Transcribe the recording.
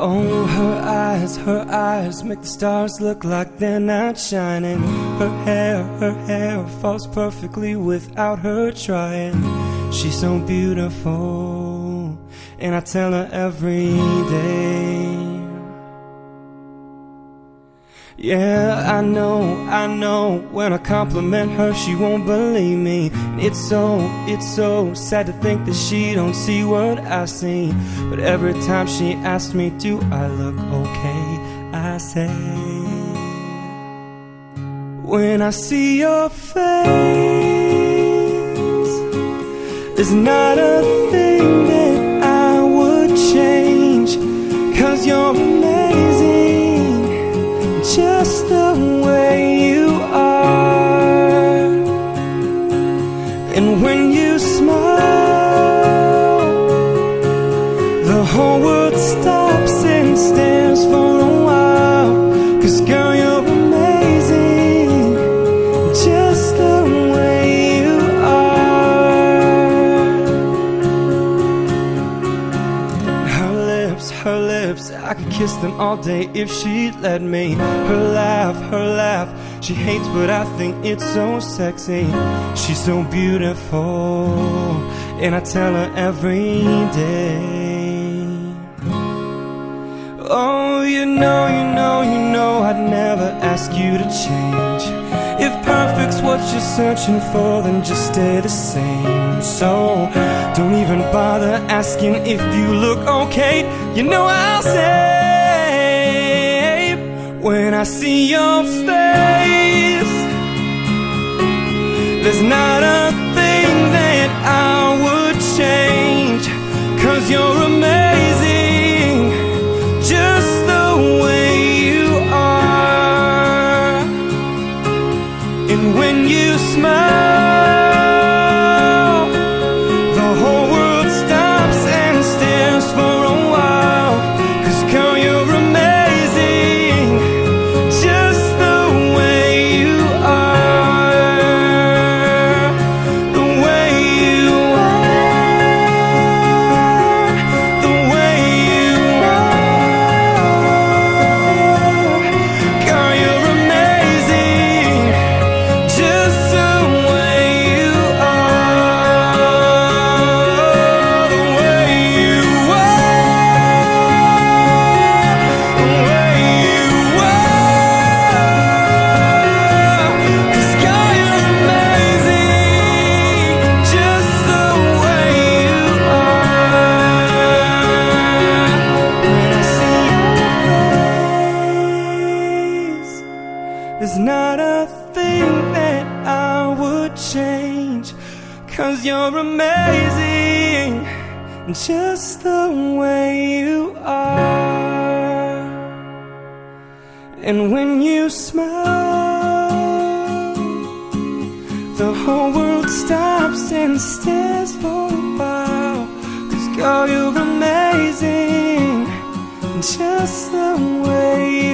Oh, her eyes, her eyes make the stars look like they're not shining. Her hair, her hair falls perfectly without her trying. She's so beautiful, and I tell her every day. Yeah, I know, I know. When I compliment her, she won't believe me. It's so, it's so sad to think that she don't see what I see. But every time she asks me, do I look okay? I say, when I see your face, there's not a thing that I would change. Cause you're just the way you are. And when you smile, the whole world stops and stands for a while. Cause girl, I could kiss them all day if she'd let me. Her laugh, her laugh, she hates, but I think it's so sexy. She's so beautiful, and I tell her every day. Oh, you know, you know, you know, I'd never ask you to change. If perfect's what you're searching for, then just stay the same. So, don't even bother asking if you look okay. You know I'll say, when I see your face, there's not a not a thing that I would change. Cause you're amazing, just the way you are. And when you smile, the whole world stops and stares for a while. Cause girl, you're amazing, just the way